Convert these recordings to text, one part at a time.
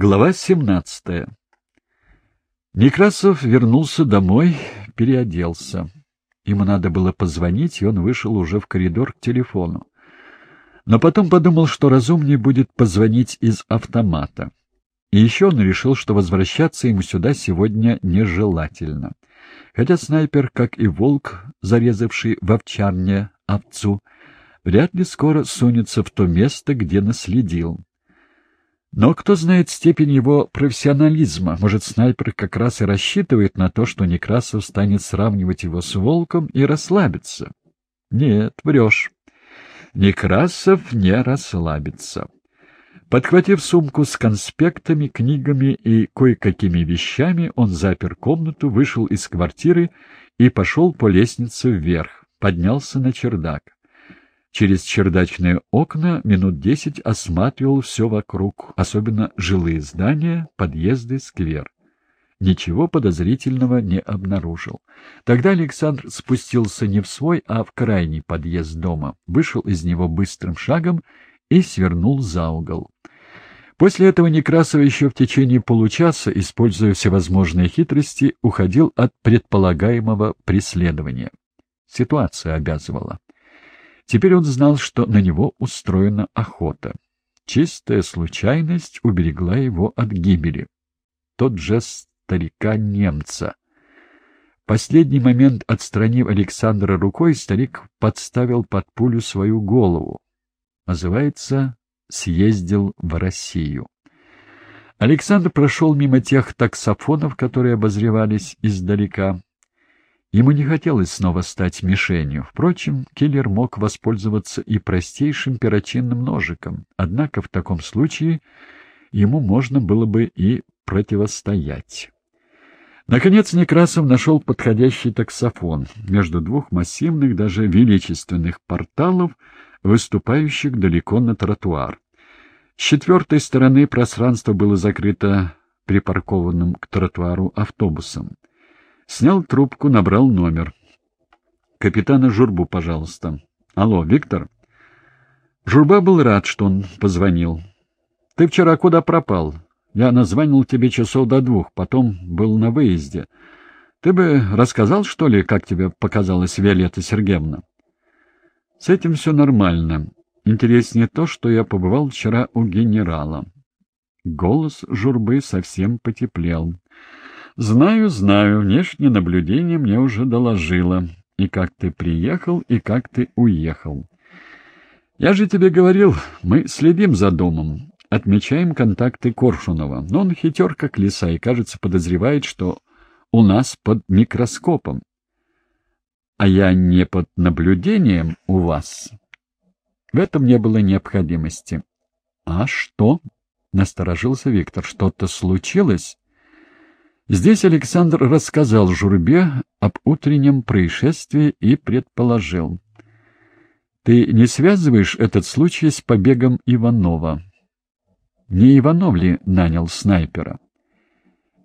Глава 17. Некрасов вернулся домой, переоделся. Ему надо было позвонить, и он вышел уже в коридор к телефону. Но потом подумал, что разумнее будет позвонить из автомата. И еще он решил, что возвращаться ему сюда сегодня нежелательно. Хотя снайпер, как и волк, зарезавший в овчарне овцу, вряд ли скоро сунется в то место, где наследил. Но кто знает степень его профессионализма? Может, снайпер как раз и рассчитывает на то, что Некрасов станет сравнивать его с волком и расслабиться? Нет, врешь. Некрасов не расслабится. Подхватив сумку с конспектами, книгами и кое-какими вещами, он запер комнату, вышел из квартиры и пошел по лестнице вверх, поднялся на чердак через чердачные окна минут десять осматривал все вокруг, особенно жилые здания, подъезды, сквер. Ничего подозрительного не обнаружил. Тогда Александр спустился не в свой, а в крайний подъезд дома, вышел из него быстрым шагом и свернул за угол. После этого Некрасов еще в течение получаса, используя всевозможные хитрости, уходил от предполагаемого преследования. Ситуация обязывала. Теперь он знал, что на него устроена охота. Чистая случайность уберегла его от гибели. Тот же старика-немца. Последний момент, отстранив Александра рукой, старик подставил под пулю свою голову. Называется «Съездил в Россию». Александр прошел мимо тех таксофонов, которые обозревались издалека. Ему не хотелось снова стать мишенью. Впрочем, киллер мог воспользоваться и простейшим перочинным ножиком. Однако в таком случае ему можно было бы и противостоять. Наконец Некрасов нашел подходящий таксофон между двух массивных, даже величественных порталов, выступающих далеко на тротуар. С четвертой стороны пространство было закрыто припаркованным к тротуару автобусом. Снял трубку, набрал номер. «Капитана Журбу, пожалуйста». «Алло, Виктор?» Журба был рад, что он позвонил. «Ты вчера куда пропал? Я назвонил тебе часов до двух, потом был на выезде. Ты бы рассказал, что ли, как тебе показалась Виолетта Сергеевна?» «С этим все нормально. Интереснее то, что я побывал вчера у генерала». Голос Журбы совсем потеплел. «Знаю, знаю, внешнее наблюдение мне уже доложило. И как ты приехал, и как ты уехал. Я же тебе говорил, мы следим за домом, отмечаем контакты Коршунова, но он хитер, как лиса, и, кажется, подозревает, что у нас под микроскопом. А я не под наблюдением у вас. В этом не было необходимости. — А что? — насторожился Виктор. — Что-то случилось? Здесь Александр рассказал Журбе об утреннем происшествии и предположил. «Ты не связываешь этот случай с побегом Иванова?» «Не Иванов ли нанял снайпера?»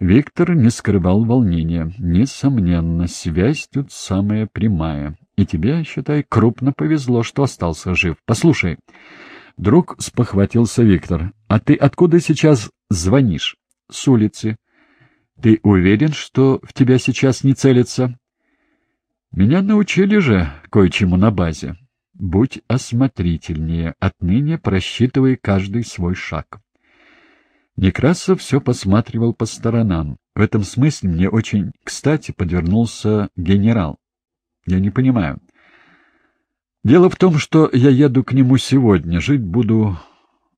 Виктор не скрывал волнения. «Несомненно, связь тут самая прямая. И тебе, считай, крупно повезло, что остался жив. Послушай». Друг спохватился Виктор. «А ты откуда сейчас звонишь?» «С улицы». Ты уверен, что в тебя сейчас не целятся? Меня научили же кое-чему на базе. Будь осмотрительнее, отныне просчитывай каждый свой шаг. Некрасов все посматривал по сторонам. В этом смысле мне очень кстати подвернулся генерал. Я не понимаю. Дело в том, что я еду к нему сегодня, жить буду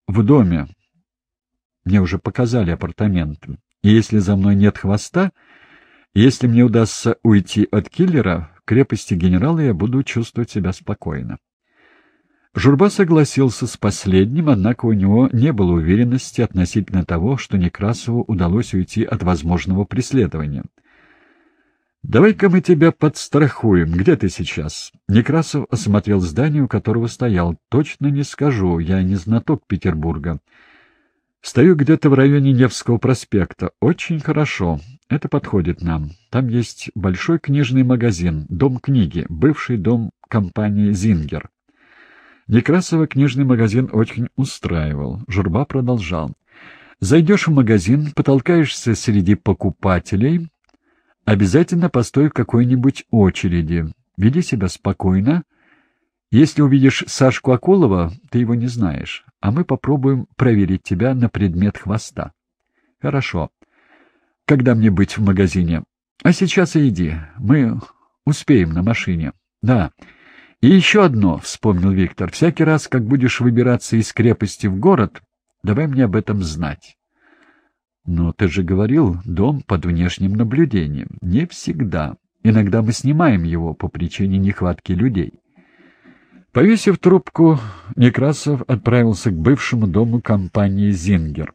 в доме. Мне уже показали апартаменты. Если за мной нет хвоста, если мне удастся уйти от киллера, в крепости генерала я буду чувствовать себя спокойно. Журба согласился с последним, однако у него не было уверенности относительно того, что Некрасову удалось уйти от возможного преследования. «Давай-ка мы тебя подстрахуем. Где ты сейчас?» Некрасов осмотрел здание, у которого стоял. «Точно не скажу. Я не знаток Петербурга. Стою где-то в районе Невского проспекта. Очень хорошо. Это подходит нам. Там есть большой книжный магазин, дом книги, бывший дом компании «Зингер». Некрасова книжный магазин очень устраивал. Журба продолжал. Зайдешь в магазин, потолкаешься среди покупателей, обязательно постой в какой-нибудь очереди. Веди себя спокойно. Если увидишь Сашку Акулова, ты его не знаешь, а мы попробуем проверить тебя на предмет хвоста. Хорошо. Когда мне быть в магазине? А сейчас иди. Мы успеем на машине. Да. И еще одно, — вспомнил Виктор. Всякий раз, как будешь выбираться из крепости в город, давай мне об этом знать. Но ты же говорил, дом под внешним наблюдением. Не всегда. Иногда мы снимаем его по причине нехватки людей. Повесив трубку, Некрасов отправился к бывшему дому компании «Зингер».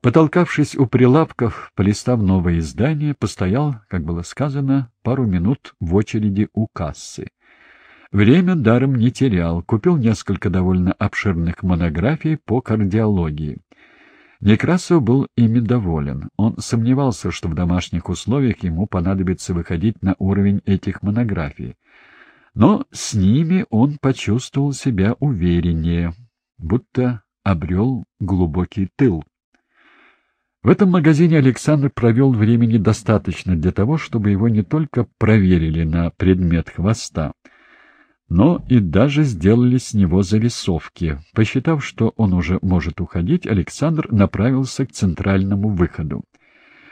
Потолкавшись у прилавков, полистав новое издание, постоял, как было сказано, пару минут в очереди у кассы. Время даром не терял, купил несколько довольно обширных монографий по кардиологии. Некрасов был ими доволен. Он сомневался, что в домашних условиях ему понадобится выходить на уровень этих монографий. Но с ними он почувствовал себя увереннее, будто обрел глубокий тыл. В этом магазине Александр провел времени достаточно для того, чтобы его не только проверили на предмет хвоста, но и даже сделали с него зарисовки. Посчитав, что он уже может уходить, Александр направился к центральному выходу.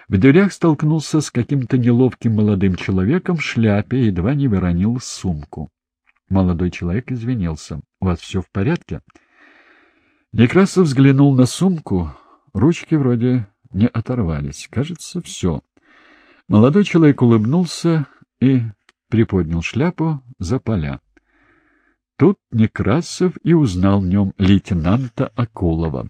В дверях столкнулся с каким-то неловким молодым человеком в шляпе и едва не выронил сумку. Молодой человек извинился. — У вас все в порядке? Некрасов взглянул на сумку. Ручки вроде не оторвались. Кажется, все. Молодой человек улыбнулся и приподнял шляпу за поля. Тут Некрасов и узнал в нем лейтенанта Акулова.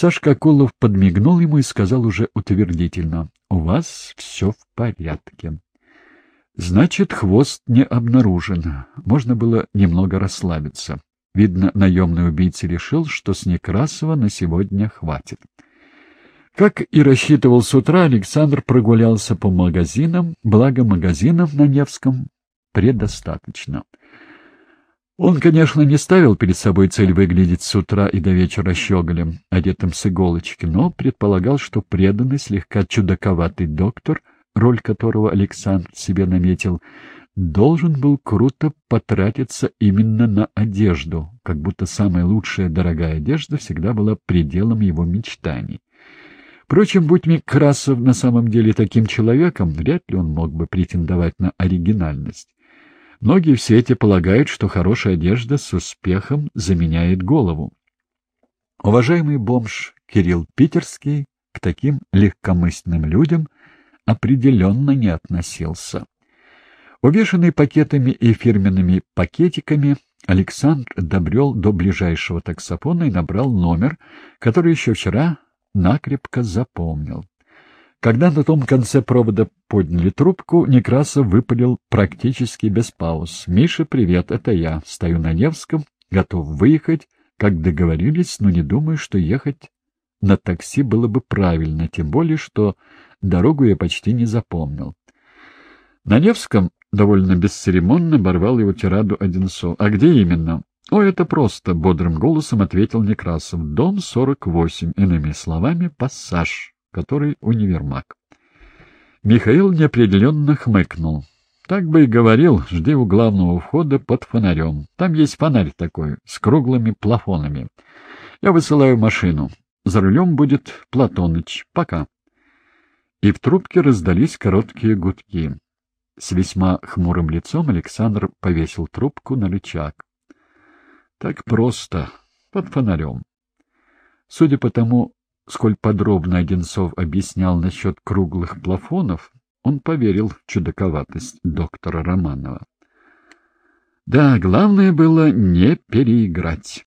Сашка Акулов подмигнул ему и сказал уже утвердительно, «У вас все в порядке». Значит, хвост не обнаружен. Можно было немного расслабиться. Видно, наемный убийца решил, что с Некрасова на сегодня хватит. Как и рассчитывал с утра, Александр прогулялся по магазинам, благо магазинов на Невском предостаточно. Он, конечно, не ставил перед собой цель выглядеть с утра и до вечера щеголем, одетым с иголочки, но предполагал, что преданный, слегка чудаковатый доктор, роль которого Александр себе наметил, должен был круто потратиться именно на одежду, как будто самая лучшая дорогая одежда всегда была пределом его мечтаний. Впрочем, будь Микрасов на самом деле таким человеком, вряд ли он мог бы претендовать на оригинальность. Многие в свете полагают, что хорошая одежда с успехом заменяет голову. Уважаемый бомж Кирилл Питерский к таким легкомысленным людям определенно не относился. Увешанный пакетами и фирменными пакетиками, Александр добрел до ближайшего таксофона и набрал номер, который еще вчера накрепко запомнил. Когда на том конце провода подняли трубку, Некрасов выпалил практически без пауз. «Миша, привет, это я. Стою на Невском, готов выехать, как договорились, но не думаю, что ехать на такси было бы правильно, тем более, что дорогу я почти не запомнил». На Невском довольно бесцеремонно оборвал его тираду Одинцов. «А где именно?» «О, это просто», — бодрым голосом ответил Некрасов. «Дом 48, иными словами, пассаж» который универмаг. Михаил неопределенно хмыкнул. Так бы и говорил, жди у главного входа под фонарем. Там есть фонарь такой, с круглыми плафонами. Я высылаю машину. За рулем будет Платоныч. Пока. И в трубке раздались короткие гудки. С весьма хмурым лицом Александр повесил трубку на рычаг. Так просто, под фонарем. Судя по тому, сколь подробно Одинцов объяснял насчет круглых плафонов, он поверил в чудаковатость доктора Романова. Да, главное было не переиграть.